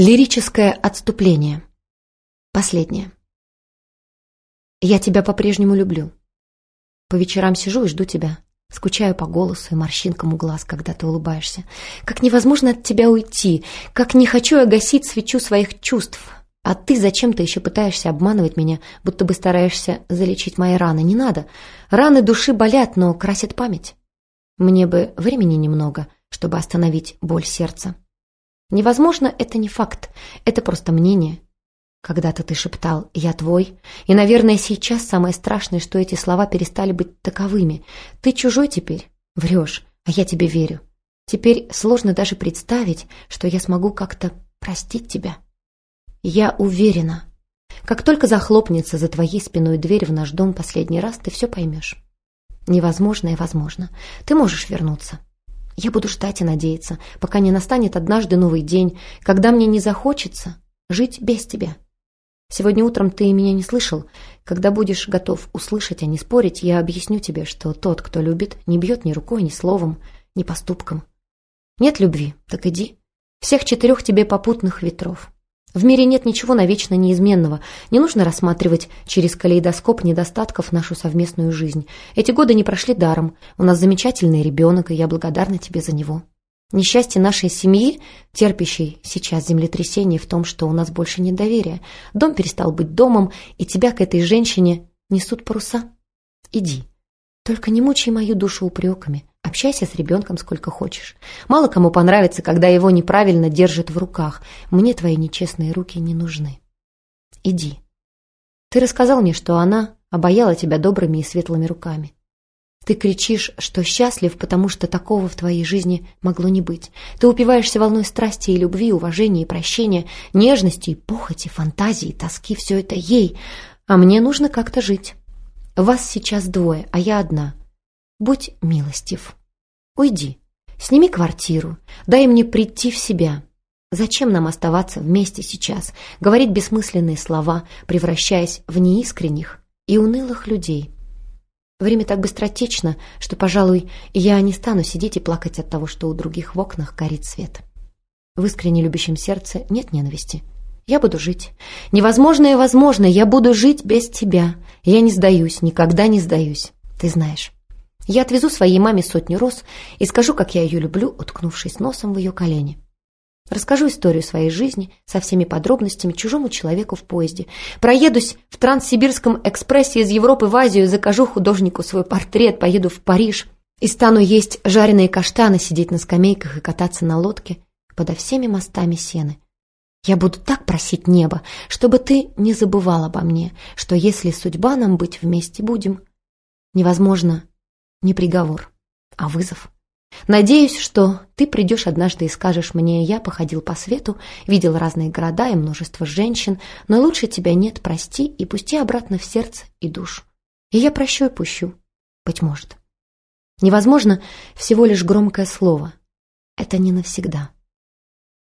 Лирическое отступление. Последнее. Я тебя по-прежнему люблю. По вечерам сижу и жду тебя. Скучаю по голосу и морщинкам у глаз, когда ты улыбаешься. Как невозможно от тебя уйти, как не хочу я гасить свечу своих чувств. А ты зачем-то еще пытаешься обманывать меня, будто бы стараешься залечить мои раны. Не надо. Раны души болят, но красят память. Мне бы времени немного, чтобы остановить боль сердца. Невозможно, это не факт, это просто мнение. Когда-то ты шептал «я твой», и, наверное, сейчас самое страшное, что эти слова перестали быть таковыми. Ты чужой теперь, врешь, а я тебе верю. Теперь сложно даже представить, что я смогу как-то простить тебя. Я уверена, как только захлопнется за твоей спиной дверь в наш дом последний раз, ты все поймешь. Невозможно и возможно. Ты можешь вернуться. Я буду ждать и надеяться, пока не настанет однажды новый день, когда мне не захочется жить без тебя. Сегодня утром ты меня не слышал. Когда будешь готов услышать, а не спорить, я объясню тебе, что тот, кто любит, не бьет ни рукой, ни словом, ни поступком. Нет любви, так иди. Всех четырех тебе попутных ветров. В мире нет ничего навечно неизменного. Не нужно рассматривать через калейдоскоп недостатков нашу совместную жизнь. Эти годы не прошли даром. У нас замечательный ребенок, и я благодарна тебе за него. Несчастье нашей семьи, терпящей сейчас землетрясение в том, что у нас больше нет доверия. Дом перестал быть домом, и тебя к этой женщине несут паруса. Иди. Только не мучай мою душу упреками. Общайся с ребенком сколько хочешь. Мало кому понравится, когда его неправильно держат в руках. Мне твои нечестные руки не нужны. Иди. Ты рассказал мне, что она обаяла тебя добрыми и светлыми руками. Ты кричишь, что счастлив, потому что такого в твоей жизни могло не быть. Ты упиваешься волной страсти и любви, уважения и прощения, нежности и похоти, фантазии, тоски. Все это ей. А мне нужно как-то жить. Вас сейчас двое, а я одна. Будь милостив. Уйди, сними квартиру, дай мне прийти в себя. Зачем нам оставаться вместе сейчас, говорить бессмысленные слова, превращаясь в неискренних и унылых людей? Время так быстротечно, что, пожалуй, я не стану сидеть и плакать от того, что у других в окнах горит свет. В искренне любящем сердце нет ненависти. Я буду жить. Невозможное возможно, я буду жить без тебя. Я не сдаюсь, никогда не сдаюсь. Ты знаешь. Я отвезу своей маме сотню роз и скажу, как я ее люблю, уткнувшись носом в ее колени. Расскажу историю своей жизни со всеми подробностями чужому человеку в поезде. Проедусь в Транссибирском экспрессе из Европы в Азию, закажу художнику свой портрет, поеду в Париж и стану есть жареные каштаны, сидеть на скамейках и кататься на лодке подо всеми мостами сены. Я буду так просить небо, чтобы ты не забывал обо мне, что если судьба нам быть вместе будем, невозможно не приговор, а вызов. Надеюсь, что ты придешь однажды и скажешь мне, я походил по свету, видел разные города и множество женщин, но лучше тебя нет, прости и пусти обратно в сердце и душу. И я прощу и пущу, быть может. Невозможно всего лишь громкое слово. Это не навсегда.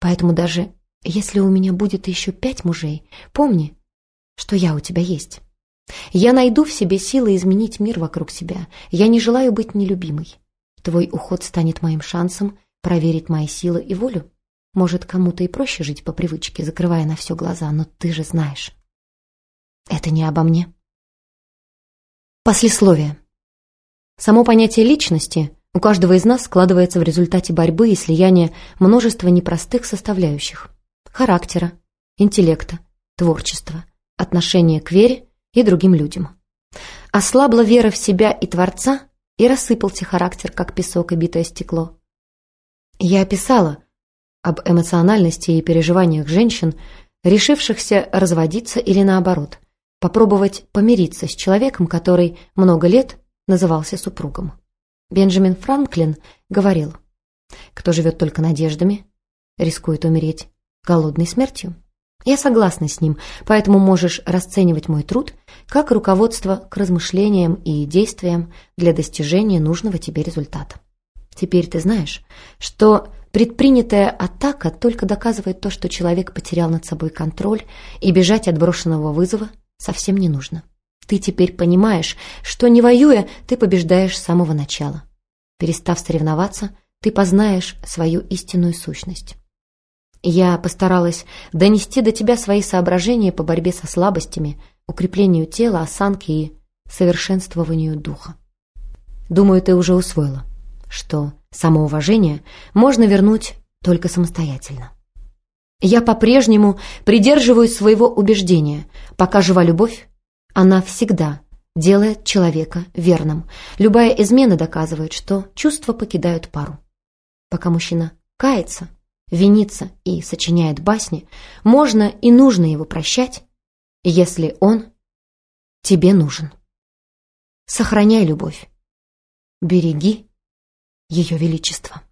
Поэтому даже если у меня будет еще пять мужей, помни, что я у тебя есть. Я найду в себе силы изменить мир вокруг себя. Я не желаю быть нелюбимой. Твой уход станет моим шансом проверить мои силы и волю. Может, кому-то и проще жить по привычке, закрывая на все глаза, но ты же знаешь. Это не обо мне. Послесловие. Само понятие личности у каждого из нас складывается в результате борьбы и слияния множества непростых составляющих. Характера, интеллекта, творчества, отношения к вере и другим людям. Ослабла вера в себя и Творца, и рассыпался характер, как песок и битое стекло. Я описала об эмоциональности и переживаниях женщин, решившихся разводиться или наоборот, попробовать помириться с человеком, который много лет назывался супругом. Бенджамин Франклин говорил, кто живет только надеждами, рискует умереть голодной смертью. Я согласна с ним, поэтому можешь расценивать мой труд как руководство к размышлениям и действиям для достижения нужного тебе результата. Теперь ты знаешь, что предпринятая атака только доказывает то, что человек потерял над собой контроль, и бежать от брошенного вызова совсем не нужно. Ты теперь понимаешь, что не воюя, ты побеждаешь с самого начала. Перестав соревноваться, ты познаешь свою истинную сущность. Я постаралась донести до тебя свои соображения по борьбе со слабостями, укреплению тела, осанки и совершенствованию духа. Думаю, ты уже усвоила, что самоуважение можно вернуть только самостоятельно. Я по-прежнему придерживаюсь своего убеждения. Пока жива любовь, она всегда делает человека верным. Любая измена доказывает, что чувства покидают пару. Пока мужчина кается, винится и сочиняет басни, можно и нужно его прощать, если он тебе нужен. Сохраняй любовь. Береги ее величество.